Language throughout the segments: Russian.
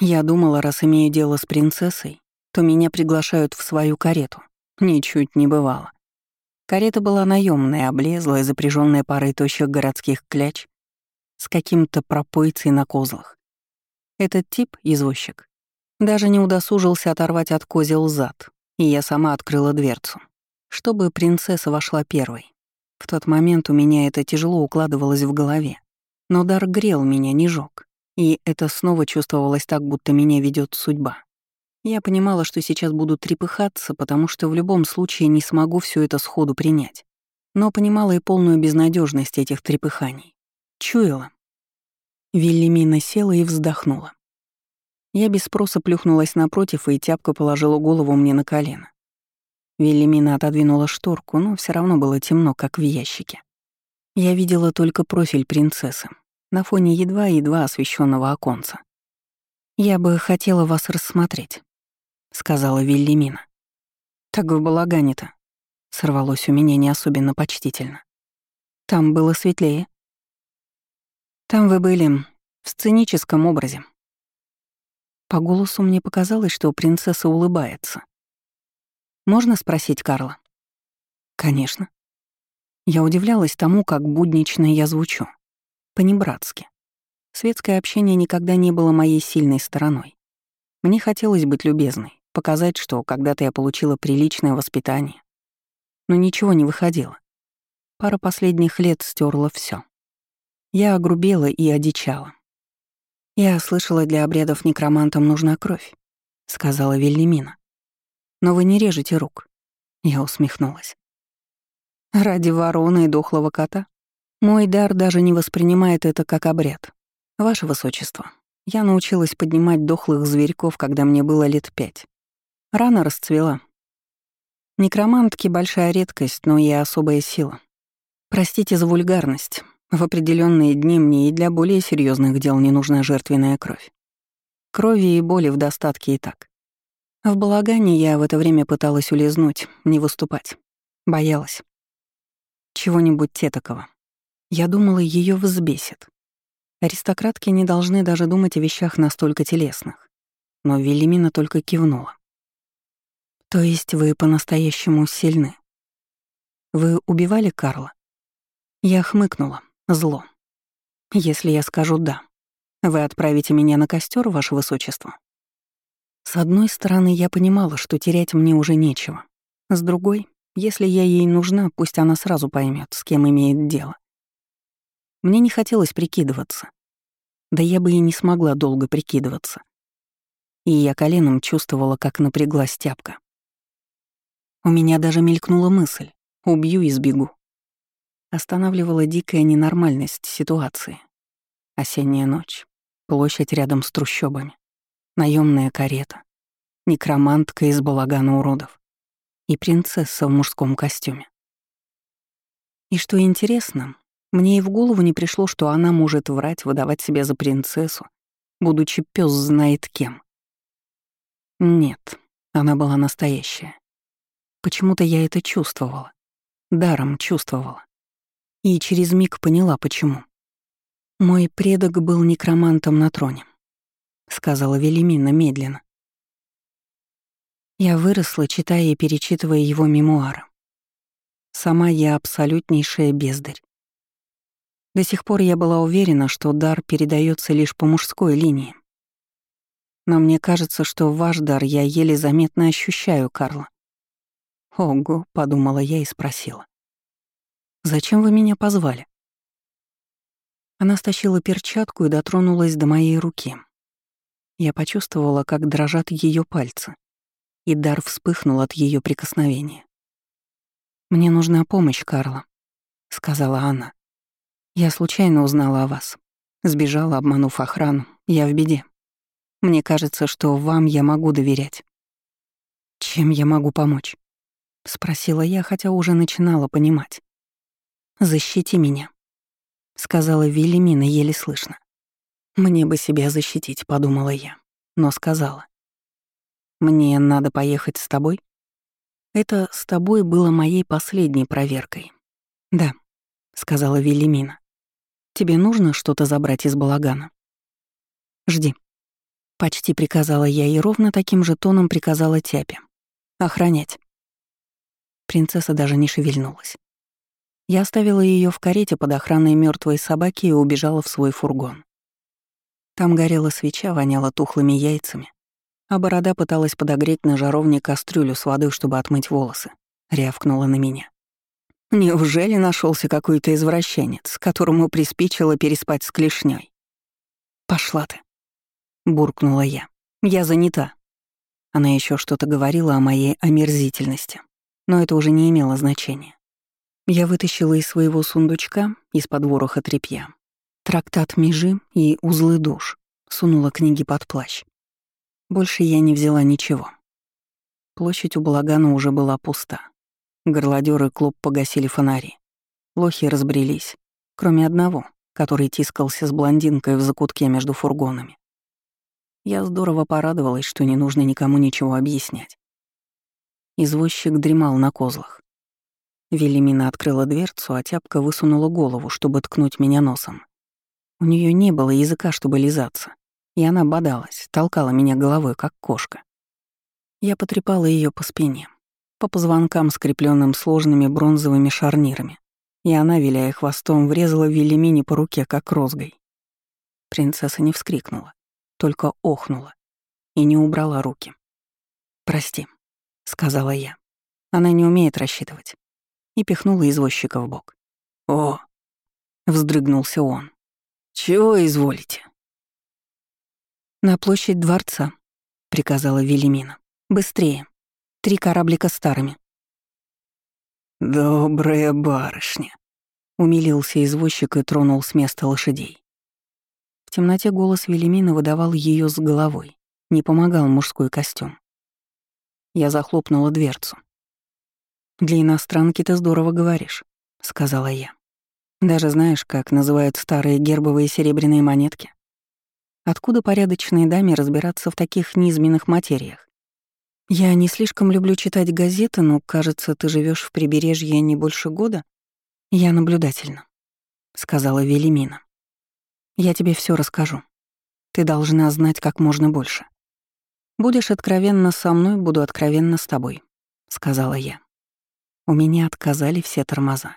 Я думала, раз имею дело с принцессой, то меня приглашают в свою карету. Ничуть не бывало. Карета была наемная, облезлая, запряженная парой тощих городских кляч с каким-то пропойцей на козлах. Этот тип, извозчик, даже не удосужился оторвать от козел зад, и я сама открыла дверцу, чтобы принцесса вошла первой. В тот момент у меня это тяжело укладывалось в голове, но дар грел меня, не жёг, и это снова чувствовалось так, будто меня ведет судьба. Я понимала, что сейчас буду трепыхаться, потому что в любом случае не смогу все это сходу принять. Но понимала и полную безнадежность этих трепыханий. Чуяла. Вильямина села и вздохнула. Я без спроса плюхнулась напротив, и тяпка положила голову мне на колено. Вильямина отодвинула шторку, но все равно было темно, как в ящике. Я видела только профиль принцессы на фоне едва-едва освещенного оконца. «Я бы хотела вас рассмотреть», — сказала Вильямина. «Так в балагане-то», — сорвалось у меня не особенно почтительно. «Там было светлее». «Там вы были в сценическом образе». По голосу мне показалось, что принцесса улыбается. «Можно спросить Карла?» «Конечно». Я удивлялась тому, как буднично я звучу. По-небратски. Светское общение никогда не было моей сильной стороной. Мне хотелось быть любезной, показать, что когда-то я получила приличное воспитание. Но ничего не выходило. Пара последних лет стерла все. Я огрубела и одичала. «Я слышала, для обрядов некромантам нужна кровь», — сказала Вильямина. «Но вы не режете рук». Я усмехнулась. «Ради вороны и дохлого кота? Мой дар даже не воспринимает это как обряд. Ваше Высочество, я научилась поднимать дохлых зверьков, когда мне было лет пять. Рано расцвела. Некромантки — большая редкость, но и особая сила. Простите за вульгарность. В определенные дни мне и для более серьезных дел не нужна жертвенная кровь. Крови и боли в достатке и так. В балагане я в это время пыталась улизнуть, не выступать. Боялась. Чего-нибудь тетакого. Я думала, ее взбесит. Аристократки не должны даже думать о вещах настолько телесных. Но Велимина только кивнула. То есть вы по-настоящему сильны? Вы убивали Карла? Я хмыкнула. Зло. Если я скажу «да», вы отправите меня на костер, ваше высочество? С одной стороны, я понимала, что терять мне уже нечего. С другой, если я ей нужна, пусть она сразу поймет, с кем имеет дело. Мне не хотелось прикидываться. Да я бы и не смогла долго прикидываться. И я коленом чувствовала, как напряглась тяпка. У меня даже мелькнула мысль — убью и сбегу. Останавливала дикая ненормальность ситуации. Осенняя ночь, площадь рядом с трущобами, наемная карета, некромантка из балагана уродов и принцесса в мужском костюме. И что интересно, мне и в голову не пришло, что она может врать, выдавать себя за принцессу, будучи пес знает кем. Нет, она была настоящая. Почему-то я это чувствовала. Даром чувствовала. И через миг поняла, почему. «Мой предок был некромантом на троне», — сказала Велимина медленно. Я выросла, читая и перечитывая его мемуары. Сама я абсолютнейшая бездарь. До сих пор я была уверена, что дар передается лишь по мужской линии. Но мне кажется, что ваш дар я еле заметно ощущаю, Карла. «Ого», — подумала я и спросила. «Зачем вы меня позвали?» Она стащила перчатку и дотронулась до моей руки. Я почувствовала, как дрожат ее пальцы, и дар вспыхнул от ее прикосновения. «Мне нужна помощь, Карла», — сказала она. «Я случайно узнала о вас. Сбежала, обманув охрану. Я в беде. Мне кажется, что вам я могу доверять. Чем я могу помочь?» — спросила я, хотя уже начинала понимать. «Защити меня», — сказала Вильямина еле слышно. «Мне бы себя защитить», — подумала я, но сказала. «Мне надо поехать с тобой?» Это «с тобой» было моей последней проверкой. «Да», — сказала Вильямина. «Тебе нужно что-то забрать из балагана?» «Жди», Почти приказала я и ровно таким же тоном приказала Тяпе. «Охранять». Принцесса даже не шевельнулась. Я оставила ее в карете под охраной мертвой собаки и убежала в свой фургон. Там горела свеча, воняла тухлыми яйцами, а борода пыталась подогреть на жаровне кастрюлю с водой, чтобы отмыть волосы. Рявкнула на меня. Неужели нашелся какой-то извращенец, которому приспичило переспать с клешней? Пошла ты, буркнула я. Я занята. Она еще что-то говорила о моей омерзительности, но это уже не имело значения. Я вытащила из своего сундучка, из-под вороха тряпья, трактат межи и узлы душ, сунула книги под плащ. Больше я не взяла ничего. Площадь у балагана уже была пуста. Горлодёры и клуб погасили фонари. Лохи разбрелись, кроме одного, который тискался с блондинкой в закутке между фургонами. Я здорово порадовалась, что не нужно никому ничего объяснять. Извозчик дремал на козлах. Велимина открыла дверцу, а тяпка высунула голову, чтобы ткнуть меня носом. У нее не было языка, чтобы лизаться, и она бодалась, толкала меня головой, как кошка. Я потрепала ее по спине, по позвонкам, скрепленным сложными бронзовыми шарнирами, и она, виляя хвостом, врезала Велимине по руке, как розгой. Принцесса не вскрикнула, только охнула и не убрала руки. «Прости», — сказала я. Она не умеет рассчитывать. И пихнула извозчика в бок. «О!» — вздрыгнулся он. «Чего изволите?» «На площадь дворца», — приказала Велимина. «Быстрее. Три кораблика старыми». «Добрая барышня», — умилился извозчик и тронул с места лошадей. В темноте голос Велимина выдавал ее с головой, не помогал мужской костюм. Я захлопнула дверцу. «Для иностранки ты здорово говоришь», — сказала я. «Даже знаешь, как называют старые гербовые серебряные монетки?» Откуда порядочной даме разбираться в таких низменных материях? Я не слишком люблю читать газеты, но, кажется, ты живешь в прибережье не больше года. Я наблюдательна, сказала Велимина. Я тебе все расскажу. Ты должна знать как можно больше. Будешь откровенна со мной, буду откровенна с тобой, сказала я. У меня отказали все тормоза.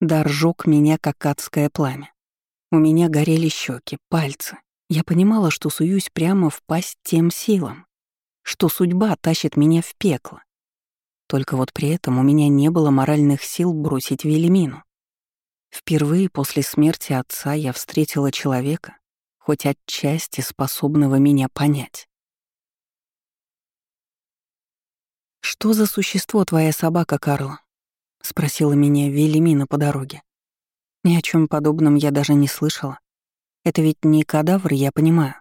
Дар жёг меня, как адское пламя. У меня горели щеки, пальцы, я понимала, что суюсь прямо в пасть тем силам, что судьба тащит меня в пекло. Только вот при этом у меня не было моральных сил бросить Велимину. Впервые после смерти отца я встретила человека, хоть отчасти способного меня понять. «Что за существо твоя собака, Карла?» — спросила меня Велимина по дороге. Ни о чем подобном я даже не слышала. Это ведь не кадавр, я понимаю.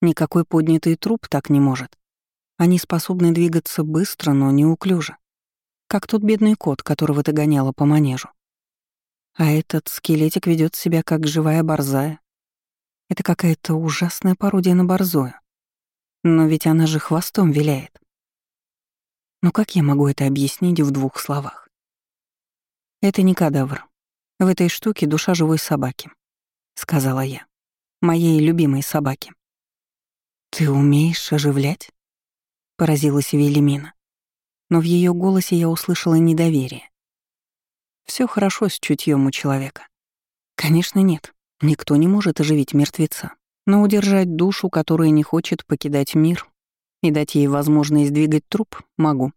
Никакой поднятый труп так не может. Они способны двигаться быстро, но неуклюже. Как тот бедный кот, которого ты гоняла по манежу. А этот скелетик ведет себя как живая борзая. Это какая-то ужасная пародия на борзую. Но ведь она же хвостом виляет. Но как я могу это объяснить в двух словах? Это не кадавр. В этой штуке душа живой собаки сказала я. Моей любимой собаке. «Ты умеешь оживлять?» — поразилась Велимина. Но в ее голосе я услышала недоверие. Все хорошо с чутьем у человека. Конечно, нет. Никто не может оживить мертвеца. Но удержать душу, которая не хочет покидать мир, и дать ей возможность двигать труп, могу.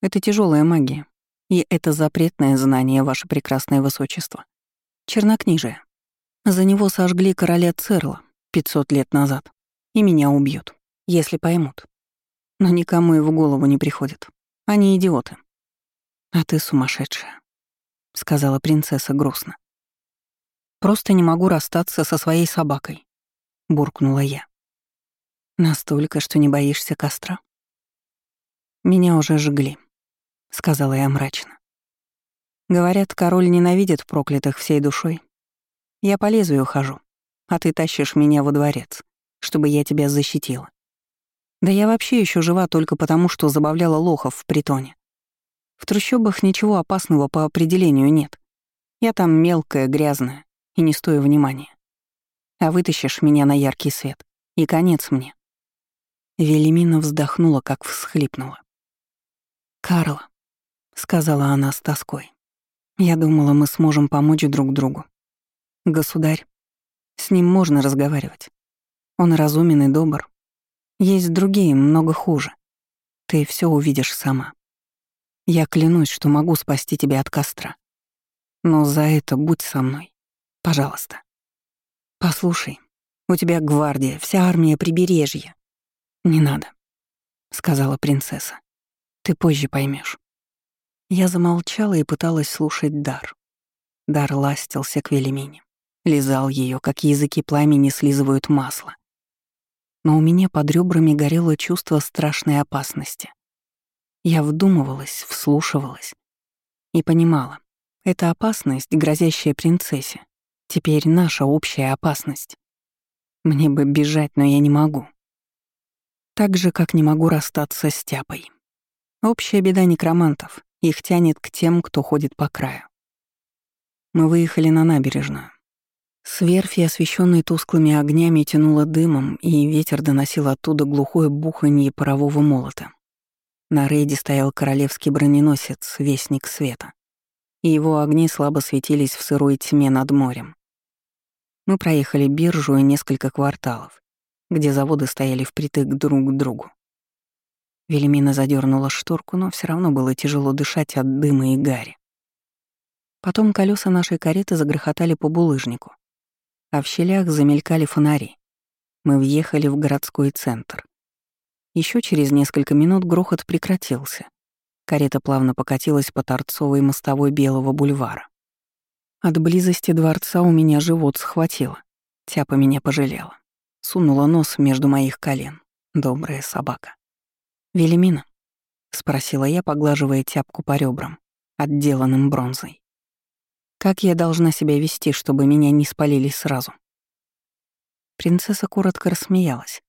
Это тяжелая магия. И это запретное знание, ваше прекрасное высочество. Чернокнижие. За него сожгли короля Церла 500 лет назад. И меня убьют, если поймут. Но никому и в голову не приходит. Они идиоты. А ты сумасшедшая, — сказала принцесса грустно. Просто не могу расстаться со своей собакой, — буркнула я. Настолько, что не боишься костра? Меня уже жгли, — сказала я мрачно. Говорят, король ненавидит проклятых всей душой, я по лезвию хожу, а ты тащишь меня во дворец, чтобы я тебя защитила. Да я вообще еще жива только потому, что забавляла лохов в притоне. В трущобах ничего опасного по определению нет. Я там мелкая, грязная и не стою внимания. А вытащишь меня на яркий свет. И конец мне. Велимина вздохнула, как всхлипнула. «Карла», — сказала она с тоской, — «я думала, мы сможем помочь друг другу. Государь, с ним можно разговаривать. Он разумен и добр. Есть другие, много хуже. Ты все увидишь сама. Я клянусь, что могу спасти тебя от костра. Но за это будь со мной. Пожалуйста. Послушай, у тебя гвардия, вся армия прибережья. Не надо, сказала принцесса. Ты позже поймешь. Я замолчала и пыталась слушать Дар. Дар ластился к Велимине, лизал ее, как языки пламени слизывают масло но у меня под ребрами горело чувство страшной опасности. Я вдумывалась, вслушивалась и понимала, это опасность, грозящая принцессе, теперь наша общая опасность. Мне бы бежать, но я не могу. Так же, как не могу расстаться с Тяпой. Общая беда некромантов, их тянет к тем, кто ходит по краю. Мы выехали на набережную. С верфи, освещенной тусклыми огнями, тянуло дымом, и ветер доносил оттуда глухое буханье парового молота. На рейде стоял королевский броненосец, вестник света. И его огни слабо светились в сырой тьме над морем. Мы проехали биржу и несколько кварталов, где заводы стояли впритык друг к другу. Велимина задернула шторку, но все равно было тяжело дышать от дыма и гари. Потом колеса нашей кареты загрохотали по булыжнику а в щелях замелькали фонари. Мы въехали в городской центр. Еще через несколько минут грохот прекратился. Карета плавно покатилась по торцовой мостовой Белого бульвара. От близости дворца у меня живот схватило. Тяпа меня пожалела. Сунула нос между моих колен. Добрая собака. «Велимина?» — спросила я, поглаживая тяпку по ребрам, отделанным бронзой. Как я должна себя вести, чтобы меня не спалили сразу? Принцесса коротко рассмеялась.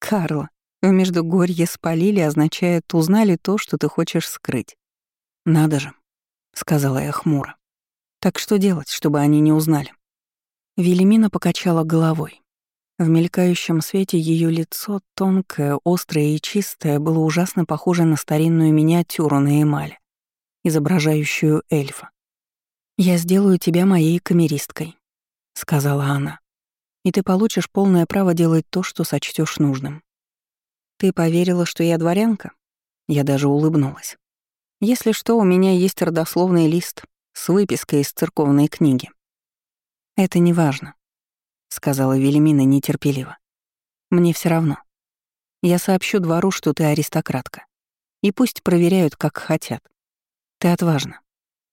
«Карла, в Междугорье спалили означает узнали то, что ты хочешь скрыть». «Надо же», — сказала я хмуро. «Так что делать, чтобы они не узнали?» Велимина покачала головой. В мелькающем свете ее лицо, тонкое, острое и чистое, было ужасно похоже на старинную миниатюру на эмали, изображающую эльфа. «Я сделаю тебя моей камеристкой», — сказала она. «И ты получишь полное право делать то, что сочтешь нужным». «Ты поверила, что я дворянка?» Я даже улыбнулась. «Если что, у меня есть родословный лист с выпиской из церковной книги». «Это не важно», — сказала Велимина нетерпеливо. «Мне все равно. Я сообщу двору, что ты аристократка. И пусть проверяют, как хотят. Ты отважна.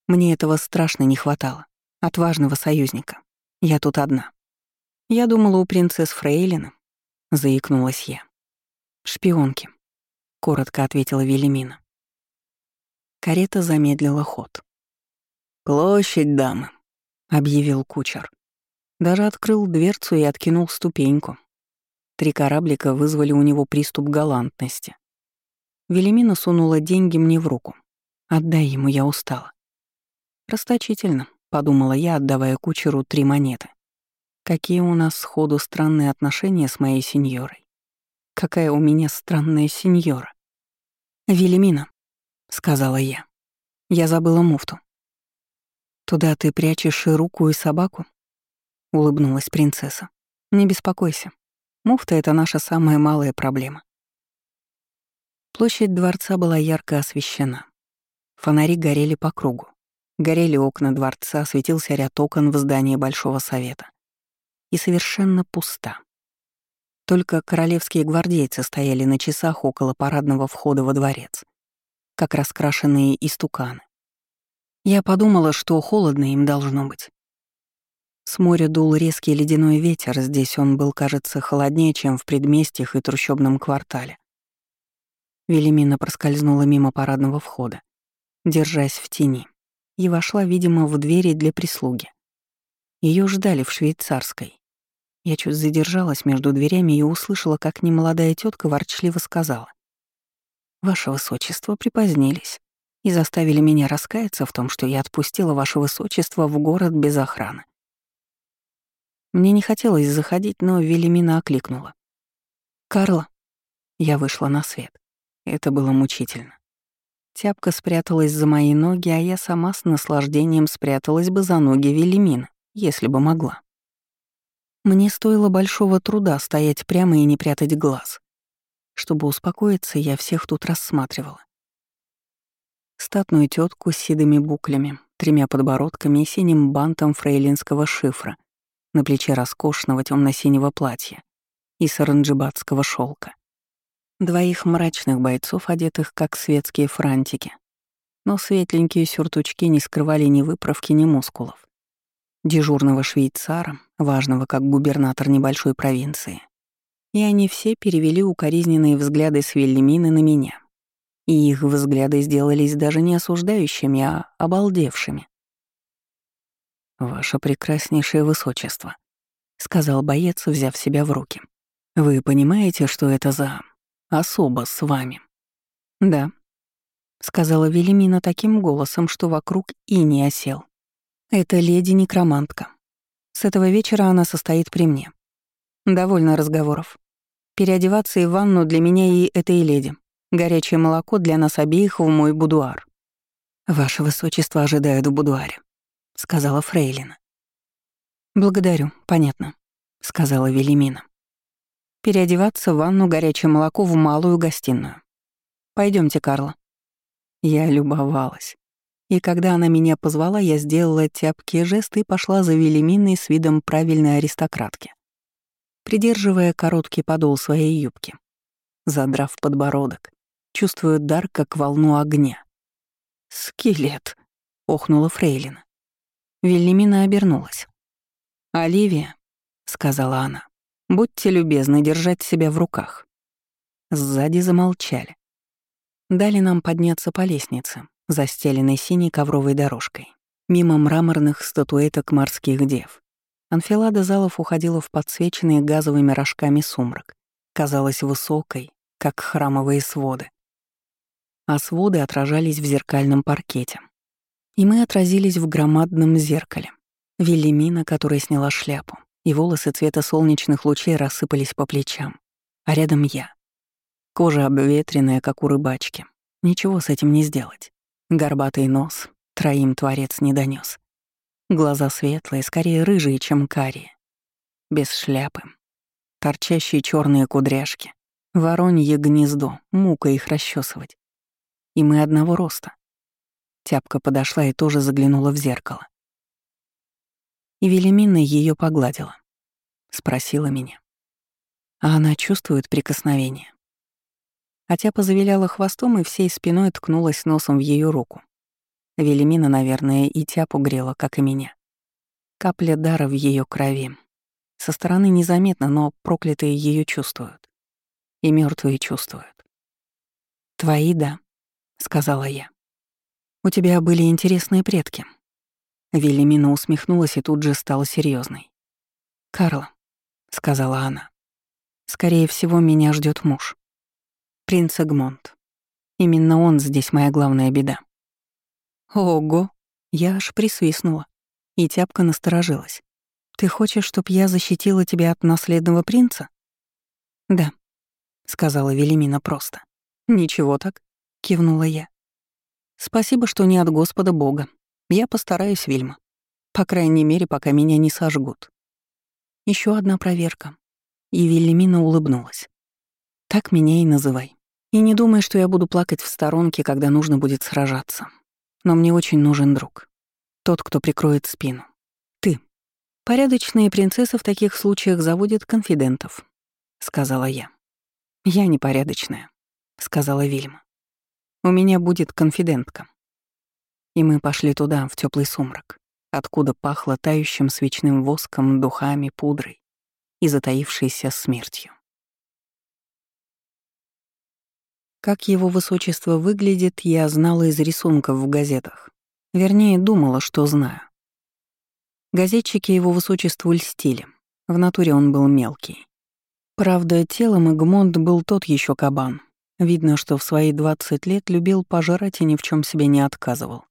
Мне этого страшно не хватало. Отважного союзника. Я тут одна. Я думала, у принцесс Фрейлина. Заикнулась я. Шпионки. Коротко ответила Велимина. Карета замедлила ход. «Площадь, дамы», — объявил кучер. Даже открыл дверцу и откинул ступеньку. Три кораблика вызвали у него приступ галантности. Велимина сунула деньги мне в руку. «Отдай ему, я устала». «Расточительно», — подумала я, отдавая кучеру три монеты. «Какие у нас сходу странные отношения с моей сеньорой. Какая у меня странная сеньора». «Велимина», — сказала я. «Я забыла муфту». «Туда ты прячешь и руку, и собаку?» — улыбнулась принцесса. «Не беспокойся. Муфта — это наша самая малая проблема». Площадь дворца была ярко освещена. Фонари горели по кругу. Горели окна дворца, светился ряд окон в здании Большого Совета. И совершенно пуста. Только королевские гвардейцы стояли на часах около парадного входа во дворец, как раскрашенные истуканы. Я подумала, что холодно им должно быть. С моря дул резкий ледяной ветер, здесь он был, кажется, холоднее, чем в предместьях и трущобном квартале. Велимина проскользнула мимо парадного входа, держась в тени и вошла, видимо, в двери для прислуги. Ее ждали в швейцарской. Я чуть задержалась между дверями и услышала, как немолодая тетка ворчливо сказала. «Ваше Высочество припозднились и заставили меня раскаяться в том, что я отпустила Ваше Высочество в город без охраны». Мне не хотелось заходить, но Велимина окликнула. «Карла». Я вышла на свет. Это было мучительно. Тяпка спряталась за мои ноги, а я сама с наслаждением спряталась бы за ноги Велимина, если бы могла. Мне стоило большого труда стоять прямо и не прятать глаз. Чтобы успокоиться, я всех тут рассматривала. Статную тетку с седыми буклями, тремя подбородками и синим бантом фрейлинского шифра, на плече роскошного темно синего платья и саранджибатского шелка. Двоих мрачных бойцов, одетых как светские франтики, но светленькие сюртучки не скрывали ни выправки, ни мускулов. Дежурного швейцара, важного как губернатор небольшой провинции. И они все перевели укоризненные взгляды с Вильямины на меня. И их взгляды сделались даже не осуждающими, а обалдевшими. «Ваше прекраснейшее высочество», — сказал боец, взяв себя в руки. «Вы понимаете, что это за особо с вами?» «Да», — сказала Велимина таким голосом, что вокруг и не осел. «Это леди-некромантка. С этого вечера она состоит при мне. Довольно разговоров. Переодеваться и ванну для меня и этой леди. Горячее молоко для нас обеих в мой будуар. «Ваше высочество ожидают в будуаре», — сказала Фрейлина. «Благодарю, понятно», — сказала Велимина. «Переодеваться в ванну горячее молоко в малую гостиную. Пойдемте, Карла». Я любовалась. И когда она меня позвала, я сделала тяпкий жест и пошла за Велиминой с видом правильной аристократки придерживая короткий подол своей юбки. Задрав подбородок, чувствую дар, как волну огня. «Скелет!» — охнула Фрейлина. Вильямина обернулась. «Оливия», — сказала она, — «будьте любезны держать себя в руках». Сзади замолчали. Дали нам подняться по лестнице, застеленной синей ковровой дорожкой, мимо мраморных статуэток морских дев, Анфилада залов уходила в подсвеченный газовыми рожками сумрак. Казалась высокой, как храмовые своды. А своды отражались в зеркальном паркете. И мы отразились в громадном зеркале. Велимина, которая сняла шляпу, и волосы цвета солнечных лучей рассыпались по плечам. А рядом я. Кожа обветренная, как у рыбачки. Ничего с этим не сделать. Горбатый нос, троим творец не донес. Глаза светлые, скорее рыжие, чем карие. Без шляпы. Торчащие черные кудряшки. Воронье гнездо, мука их расчесывать. И мы одного роста. Тяпка подошла и тоже заглянула в зеркало. И Велимина ее погладила. Спросила меня. А она чувствует прикосновение. А тяпа завиляла хвостом и всей спиной ткнулась носом в ее руку. Велимина, наверное, и тяпу грела, как и меня. Капля дара в ее крови. Со стороны незаметно, но проклятые ее чувствуют. И мертвые чувствуют. «Твои, да», — сказала я. «У тебя были интересные предки». Велимина усмехнулась и тут же стала серьезной. «Карла», — сказала она, — «скорее всего, меня ждет муж. Принц Эгмонт. Именно он здесь моя главная беда. Ого! Я аж присвистнула. И тяпка насторожилась. «Ты хочешь, чтоб я защитила тебя от наследного принца?» «Да», — сказала Велимина просто. «Ничего так», — кивнула я. «Спасибо, что не от Господа Бога. Я постараюсь, Вильма. По крайней мере, пока меня не сожгут». Еще одна проверка. И Велимина улыбнулась. «Так меня и называй. И не думай, что я буду плакать в сторонке, когда нужно будет сражаться. Но мне очень нужен друг. Тот, кто прикроет спину. Ты. Порядочные принцессы в таких случаях заводят конфидентов, сказала я. Я непорядочная, сказала Вильма. У меня будет конфидентка. И мы пошли туда, в теплый сумрак, откуда пахло тающим свечным воском, духами, пудрой и затаившейся смертью. Как его высочество выглядит, я знала из рисунков в газетах. Вернее, думала, что знаю. Газетчики его высочеству льстили. В натуре он был мелкий. Правда, телом Игмонт был тот еще кабан. Видно, что в свои 20 лет любил пожрать и ни в чем себе не отказывал.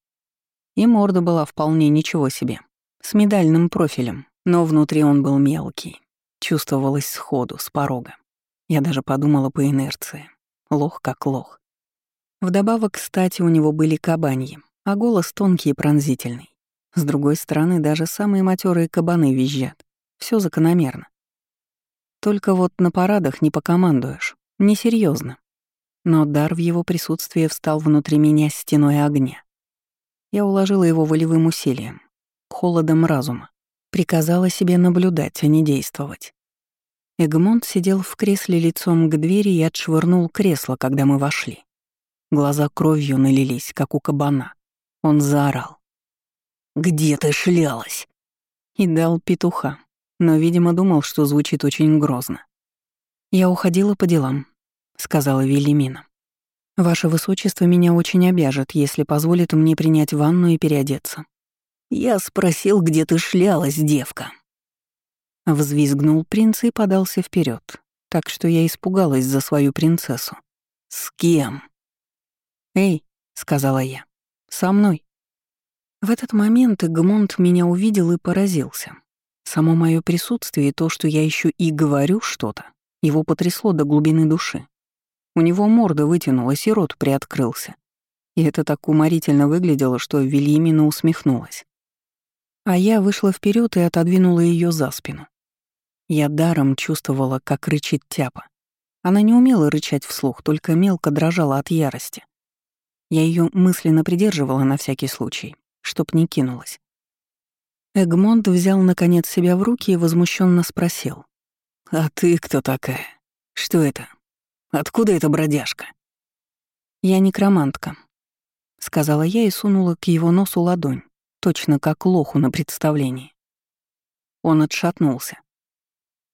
И морда была вполне ничего себе, с медальным профилем, но внутри он был мелкий. Чувствовалось сходу, с порога. Я даже подумала по инерции. Лох как лох. Вдобавок, кстати, у него были кабаньи, а голос тонкий и пронзительный. С другой стороны, даже самые матерые кабаны визжат. Все закономерно. Только вот на парадах не покомандуешь. Несерьезно. Но дар в его присутствии встал внутри меня стеной огня. Я уложила его волевым усилием, холодом разума. Приказала себе наблюдать, а не действовать. Эгмонт сидел в кресле лицом к двери и отшвырнул кресло, когда мы вошли. Глаза кровью налились, как у кабана. Он заорал. «Где ты шлялась?» И дал петуха, но, видимо, думал, что звучит очень грозно. «Я уходила по делам», — сказала Велимина. «Ваше Высочество меня очень обяжет, если позволит мне принять ванну и переодеться». «Я спросил, где ты шлялась, девка», Взвизгнул принц и подался вперед, так что я испугалась за свою принцессу. «С кем?» «Эй», — сказала я, — «со мной». В этот момент Гмонт меня увидел и поразился. Само мое присутствие и то, что я еще и говорю что-то, его потрясло до глубины души. У него морда вытянулась и рот приоткрылся. И это так уморительно выглядело, что Вильямина усмехнулась. А я вышла вперед и отодвинула ее за спину. Я даром чувствовала, как рычит тяпа. Она не умела рычать вслух, только мелко дрожала от ярости. Я ее мысленно придерживала на всякий случай, чтоб не кинулась. Эгмонт взял наконец себя в руки и возмущенно спросил. «А ты кто такая? Что это? Откуда эта бродяжка?» «Я некромантка», — сказала я и сунула к его носу ладонь, точно как лоху на представлении. Он отшатнулся.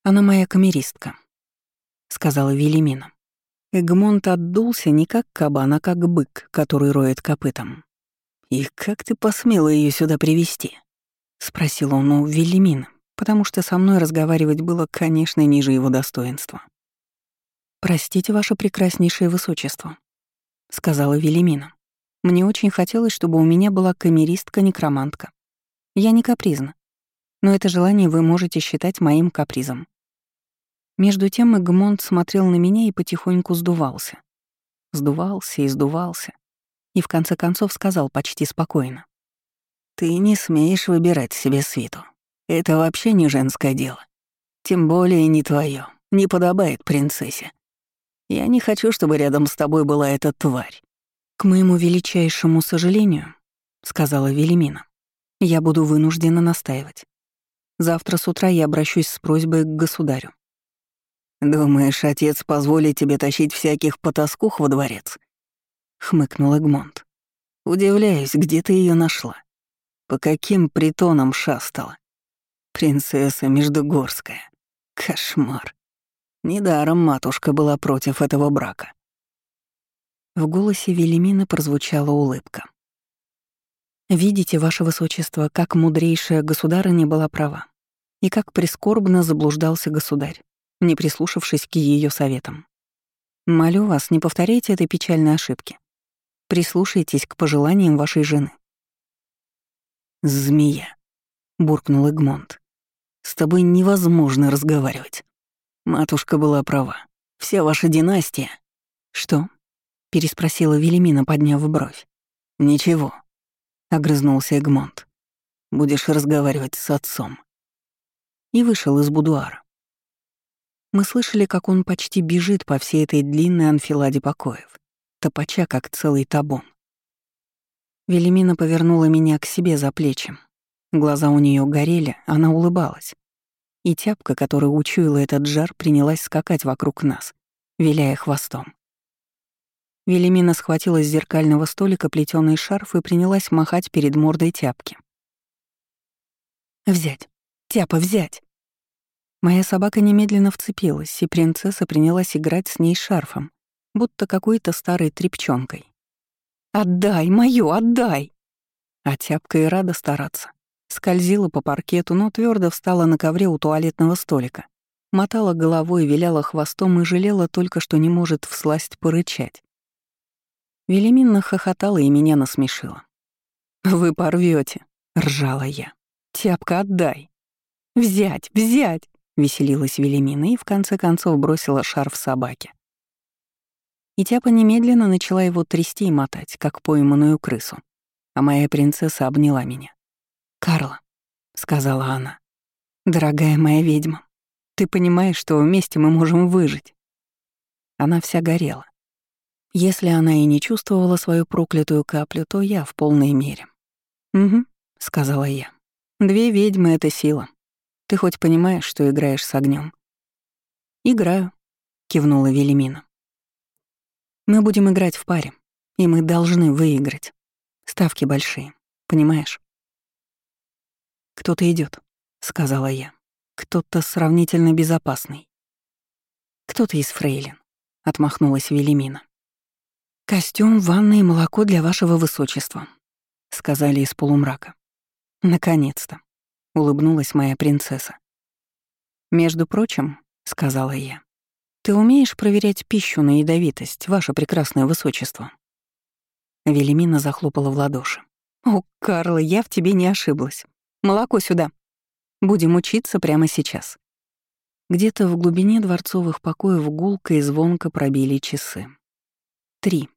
«Она моя камеристка», — сказала Велимина. Эгмонт отдулся не как кабан, а как бык, который роет копытом. «И как ты посмела ее сюда привести? спросил он у Велимина, потому что со мной разговаривать было, конечно, ниже его достоинства. «Простите, ваше прекраснейшее высочество», — сказала Велимина. «Мне очень хотелось, чтобы у меня была камеристка-некромантка. Я не капризна, но это желание вы можете считать моим капризом. Между тем Эгмонт смотрел на меня и потихоньку сдувался. Сдувался и сдувался. И в конце концов сказал почти спокойно. «Ты не смеешь выбирать себе свиту. Это вообще не женское дело. Тем более не твое. Не подобает принцессе. Я не хочу, чтобы рядом с тобой была эта тварь». «К моему величайшему сожалению», — сказала Велимина, — «я буду вынуждена настаивать. Завтра с утра я обращусь с просьбой к государю. «Думаешь, отец позволит тебе тащить всяких потаскух во дворец?» — хмыкнул Эгмонт. «Удивляюсь, где ты ее нашла? По каким притонам шастала? Принцесса Междугорская. Кошмар. Недаром матушка была против этого брака». В голосе Велимины прозвучала улыбка. «Видите, ваше высочество, как мудрейшая государыня была права, и как прискорбно заблуждался государь не прислушавшись к ее советам. Молю вас, не повторяйте этой печальной ошибки. Прислушайтесь к пожеланиям вашей жены. «Змея», — буркнул Эгмонт. «С тобой невозможно разговаривать. Матушка была права. Вся ваша династия...» «Что?» — переспросила Велимина, подняв бровь. «Ничего», — огрызнулся Эгмонт. «Будешь разговаривать с отцом». И вышел из будуара. Мы слышали, как он почти бежит по всей этой длинной анфиладе покоев, топача, как целый табун. Велимина повернула меня к себе за плечи. Глаза у нее горели, она улыбалась. И тяпка, которая учуяла этот жар, принялась скакать вокруг нас, виляя хвостом. Велимина схватила с зеркального столика плетёный шарф и принялась махать перед мордой тяпки. «Взять! Тяпа, взять!» Моя собака немедленно вцепилась, и принцесса принялась играть с ней шарфом, будто какой-то старой тряпчонкой. «Отдай, мою, отдай!» А тяпка и рада стараться. Скользила по паркету, но твердо встала на ковре у туалетного столика. Мотала головой, виляла хвостом и жалела только, что не может всласть порычать. Велимин хохотала и меня насмешила. «Вы порвете, ржала я. «Тяпка, отдай!» «Взять, взять!» — веселилась Велимина и в конце концов бросила шарф собаке. И Тяпа немедленно начала его трясти и мотать, как пойманную крысу. А моя принцесса обняла меня. «Карла», — сказала она, — «дорогая моя ведьма, ты понимаешь, что вместе мы можем выжить?» Она вся горела. Если она и не чувствовала свою проклятую каплю, то я в полной мере. «Угу», — сказала я. «Две ведьмы — это сила. Ты хоть понимаешь, что играешь с огнем? «Играю», — кивнула Велимина. Мы будем играть в паре, и мы должны выиграть. Ставки большие, понимаешь? Кто-то идет, сказала я. Кто-то сравнительно безопасный. Кто-то из фрейлин, отмахнулась Велимина. Костюм, ванна и молоко для вашего высочества, сказали из полумрака. Наконец-то, улыбнулась моя принцесса. Между прочим, сказала я, «Ты умеешь проверять пищу на ядовитость, ваше прекрасное высочество?» Велимина захлопала в ладоши. «О, Карла, я в тебе не ошиблась. Молоко сюда. Будем учиться прямо сейчас». Где-то в глубине дворцовых покоев гулко и звонко пробили часы. Три.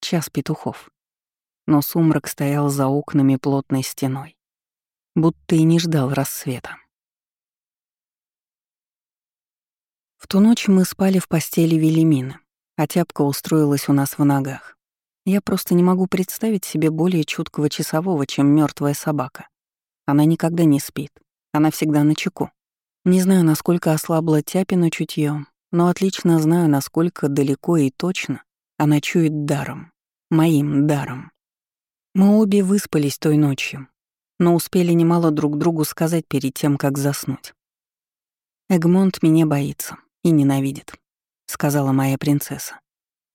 Час петухов. Но сумрак стоял за окнами плотной стеной, будто и не ждал рассвета. В ту ночь мы спали в постели Велимины, а тяпка устроилась у нас в ногах. Я просто не могу представить себе более чуткого часового, чем мертвая собака. Она никогда не спит, она всегда на чеку. Не знаю, насколько ослабла Тяпина чутье, но отлично знаю, насколько далеко и точно она чует даром, моим даром. Мы обе выспались той ночью, но успели немало друг другу сказать перед тем, как заснуть. Эгмонт меня боится и ненавидит», — сказала моя принцесса.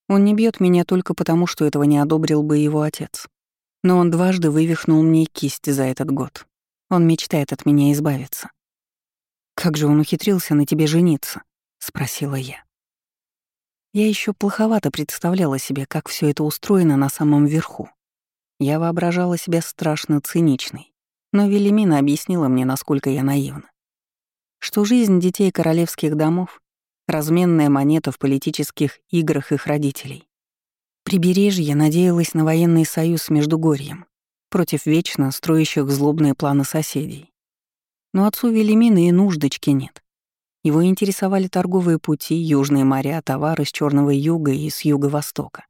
«Он не бьет меня только потому, что этого не одобрил бы его отец. Но он дважды вывихнул мне кисть за этот год. Он мечтает от меня избавиться». «Как же он ухитрился на тебе жениться?» — спросила я. Я еще плоховато представляла себе, как все это устроено на самом верху. Я воображала себя страшно циничной, но Велимина объяснила мне, насколько я наивна. Что жизнь детей королевских домов разменная монета в политических играх их родителей. Прибережье надеялось на военный союз с Междугорьем против вечно строящих злобные планы соседей. Но отцу Велимина и нуждочки нет. Его интересовали торговые пути, южные моря, товары с Черного юга и с юго-востока.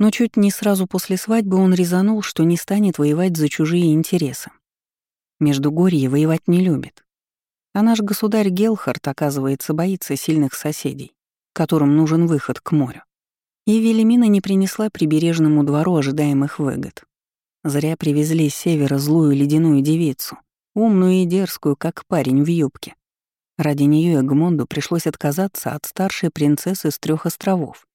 Но чуть не сразу после свадьбы он резанул, что не станет воевать за чужие интересы. Междугорье воевать не любит. А наш государь Гелхард, оказывается, боится сильных соседей, которым нужен выход к морю. И Велимина не принесла прибережному двору ожидаемых выгод. Зря привезли с севера злую ледяную девицу, умную и дерзкую, как парень в юбке. Ради нее Эгмонду пришлось отказаться от старшей принцессы с трех островов.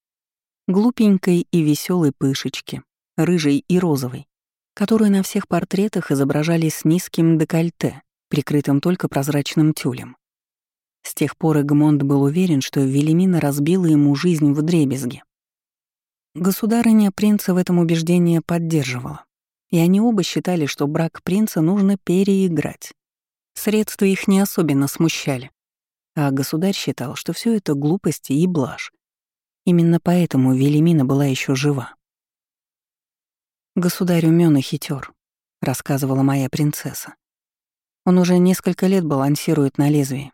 Глупенькой и веселой пышечки, рыжей и розовой, которую на всех портретах изображали с низким декольте, прикрытым только прозрачным тюлем. С тех пор Эгмонд был уверен, что Велимина разбила ему жизнь в дребезге. Государыня принца в этом убеждении поддерживала, и они оба считали, что брак принца нужно переиграть. Средства их не особенно смущали, а государь считал, что все это глупости и блажь. Именно поэтому Велимина была еще жива. «Государь умён и хитер», — рассказывала моя принцесса. Он уже несколько лет балансирует на лезвии.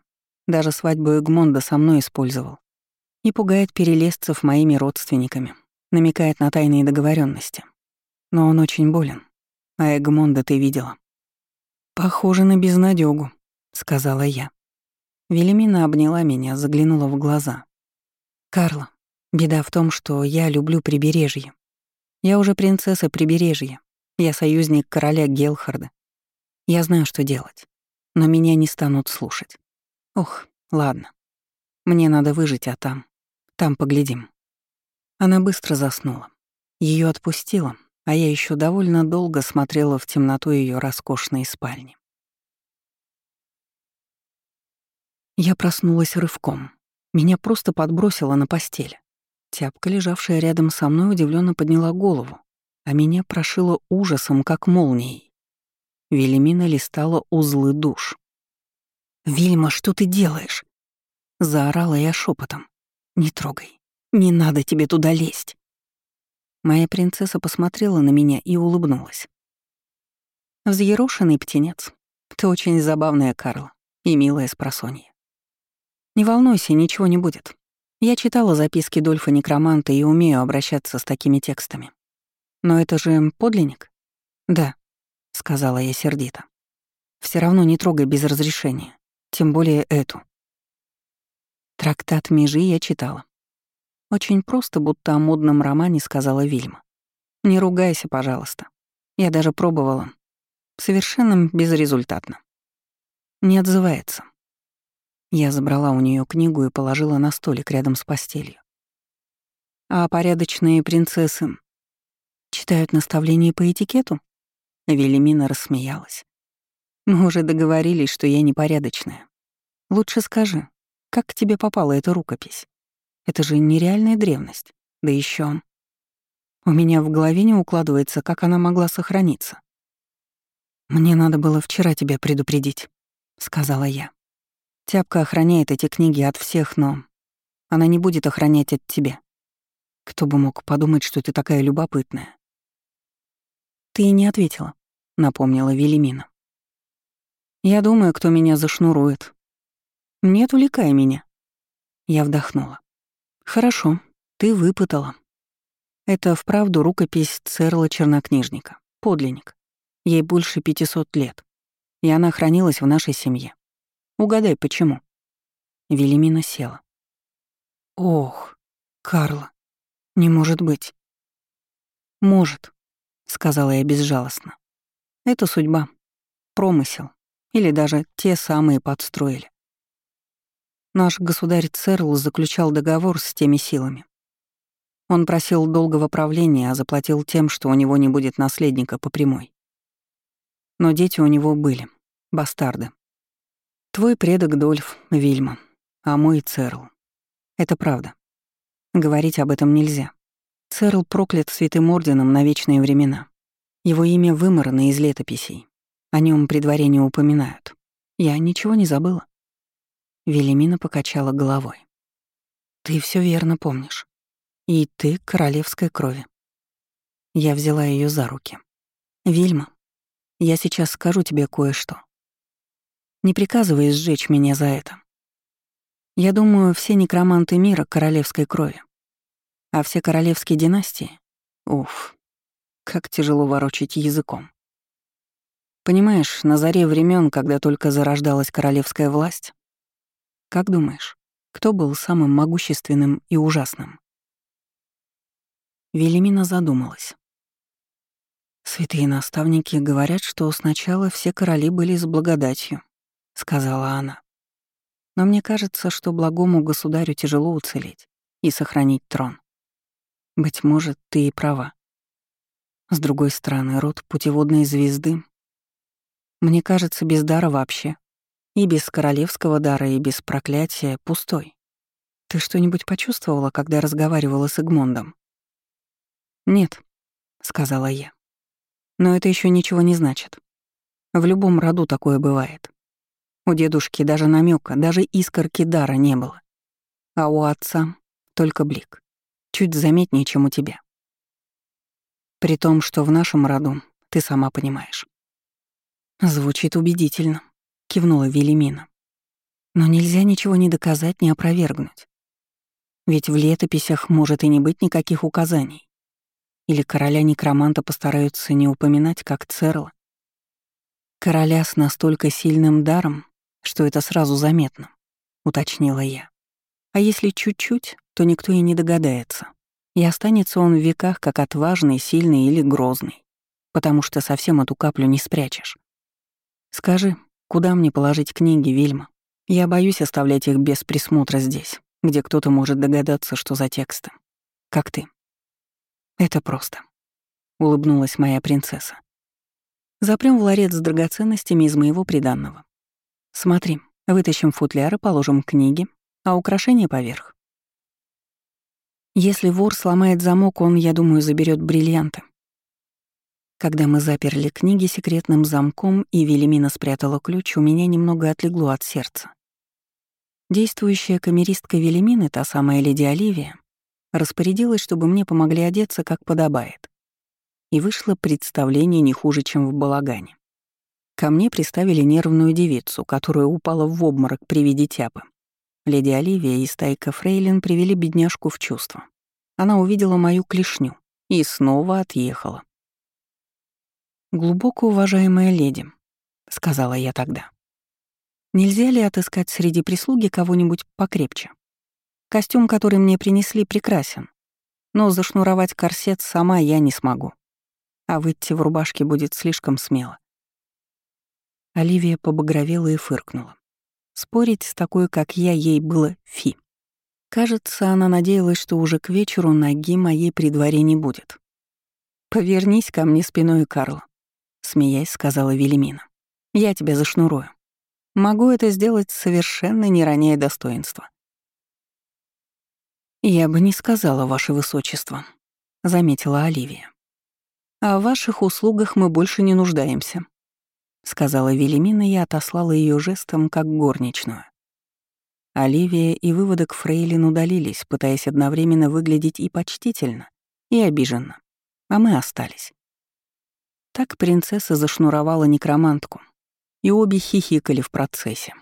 Даже свадьбу Эгмонда со мной использовал. И пугает перелезцев моими родственниками. Намекает на тайные договоренности. Но он очень болен. А Эгмонда ты видела. «Похоже на безнадёгу», — сказала я. Велимина обняла меня, заглянула в глаза. «Карла, беда в том, что я люблю прибережье. Я уже принцесса прибережья. Я союзник короля Гелхарда. Я знаю, что делать, но меня не станут слушать. Ох, ладно. Мне надо выжить, а там... Там поглядим. Она быстро заснула. Ее отпустила, а я еще довольно долго смотрела в темноту ее роскошной спальни. Я проснулась рывком. Меня просто подбросило на постель. Тяпка, лежавшая рядом со мной, удивленно подняла голову, а меня прошило ужасом, как молнией. Велимина листала узлы душ. «Вильма, что ты делаешь?» Заорала я шепотом. «Не трогай. Не надо тебе туда лезть». Моя принцесса посмотрела на меня и улыбнулась. Взъерошенный птенец. Ты очень забавная, Карла, и милая спросонья. Не волнуйся, ничего не будет. Я читала записки Дольфа Некроманта и умею обращаться с такими текстами. Но это же подлинник? Да, сказала я сердито. Все равно не трогай без разрешения, тем более эту. Трактат Межи я читала. Очень просто, будто о модном романе сказала Вильма. Не ругайся, пожалуйста. Я даже пробовала. Совершенно безрезультатно. Не отзывается. Я забрала у нее книгу и положила на столик рядом с постелью. А порядочные принцессы читают наставления по этикету? Велимина рассмеялась. Мы уже договорились, что я непорядочная. Лучше скажи, как к тебе попала эта рукопись? Это же нереальная древность. Да еще У меня в голове не укладывается, как она могла сохраниться. «Мне надо было вчера тебя предупредить», — сказала я. «Тяпка охраняет эти книги от всех, но она не будет охранять от тебя. Кто бы мог подумать, что ты такая любопытная?» «Ты не ответила», — напомнила Велимина. «Я думаю, кто меня зашнурует. Не отвлекай меня». Я вдохнула. «Хорошо, ты выпытала. Это вправду рукопись Церла Чернокнижника, подлинник. Ей больше 500 лет, и она хранилась в нашей семье. Угадай, почему?» Велимина села. «Ох, Карла, не может быть». «Может», — сказала я безжалостно. «Это судьба, промысел, или даже те самые подстроили. Наш государь Церл заключал договор с теми силами. Он просил долгого правления, а заплатил тем, что у него не будет наследника по прямой. Но дети у него были, бастарды. Твой предок Дольф, Вильма, а мой Церл. Это правда. Говорить об этом нельзя. Церл проклят святым орденом на вечные времена. Его имя выморано из летописей. О нем при дворе не упоминают. Я ничего не забыла. Велимина покачала головой. Ты все верно помнишь. И ты королевской крови. Я взяла ее за руки. Вильма, я сейчас скажу тебе кое-что. Не приказывай сжечь меня за это. Я думаю, все некроманты мира королевской крови. А все королевские династии — уф, как тяжело ворочить языком. Понимаешь, на заре времен, когда только зарождалась королевская власть, как думаешь, кто был самым могущественным и ужасным? Велимина задумалась. «Святые наставники говорят, что сначала все короли были с благодатью», — сказала она. «Но мне кажется, что благому государю тяжело уцелеть и сохранить трон. Быть может, ты и права. С другой стороны, род путеводной звезды, мне кажется, без дара вообще. И без королевского дара, и без проклятия пустой. Ты что-нибудь почувствовала, когда разговаривала с Игмондом? «Нет», — сказала я. Но это еще ничего не значит. В любом роду такое бывает. У дедушки даже намека, даже искорки дара не было. А у отца только блик. Чуть заметнее, чем у тебя. При том, что в нашем роду, ты сама понимаешь. Звучит убедительно, кивнула Велимина. Но нельзя ничего не доказать, не опровергнуть. Ведь в летописях может и не быть никаких указаний. Или короля-некроманта постараются не упоминать, как Церла. Короля с настолько сильным даром, что это сразу заметно, уточнила я. А если чуть-чуть, то никто и не догадается. И останется он в веках как отважный, сильный или грозный, потому что совсем эту каплю не спрячешь. Скажи, куда мне положить книги, Вильма? Я боюсь оставлять их без присмотра здесь, где кто-то может догадаться, что за тексты. Как ты? «Это просто», — улыбнулась моя принцесса. «Запрём в ларец с драгоценностями из моего приданного. Смотри, вытащим футляр и положим книги, а украшения поверх. Если вор сломает замок, он, я думаю, заберет бриллианты. Когда мы заперли книги секретным замком и Велимина спрятала ключ, у меня немного отлегло от сердца. Действующая камеристка Велимины, та самая леди Оливия, распорядилась, чтобы мне помогли одеться, как подобает. И вышло представление не хуже, чем в балагане. Ко мне приставили нервную девицу, которая упала в обморок при виде тяпы. Леди Оливия и стайка Фрейлин привели бедняжку в чувство. Она увидела мою клешню и снова отъехала. «Глубоко уважаемая леди», — сказала я тогда. «Нельзя ли отыскать среди прислуги кого-нибудь покрепче? Костюм, который мне принесли, прекрасен, но зашнуровать корсет сама я не смогу, а выйти в рубашке будет слишком смело». Оливия побагровела и фыркнула. Спорить с такой, как я, ей было фи. Кажется, она надеялась, что уже к вечеру ноги моей при дворе не будет. «Повернись ко мне спиной, Карл», — смеясь сказала Велимина. «Я тебя зашнурую. Могу это сделать совершенно не роняя достоинства». «Я бы не сказала, ваше высочество», — заметила Оливия. «О ваших услугах мы больше не нуждаемся», — сказала Велимина и отослала ее жестом, как горничную. Оливия и выводок Фрейлин удалились, пытаясь одновременно выглядеть и почтительно, и обиженно. А мы остались. Так принцесса зашнуровала некромантку, и обе хихикали в процессе.